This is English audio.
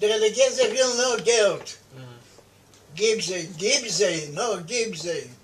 De religieuze will no geld. Mhm. Gibson, no, Gibson.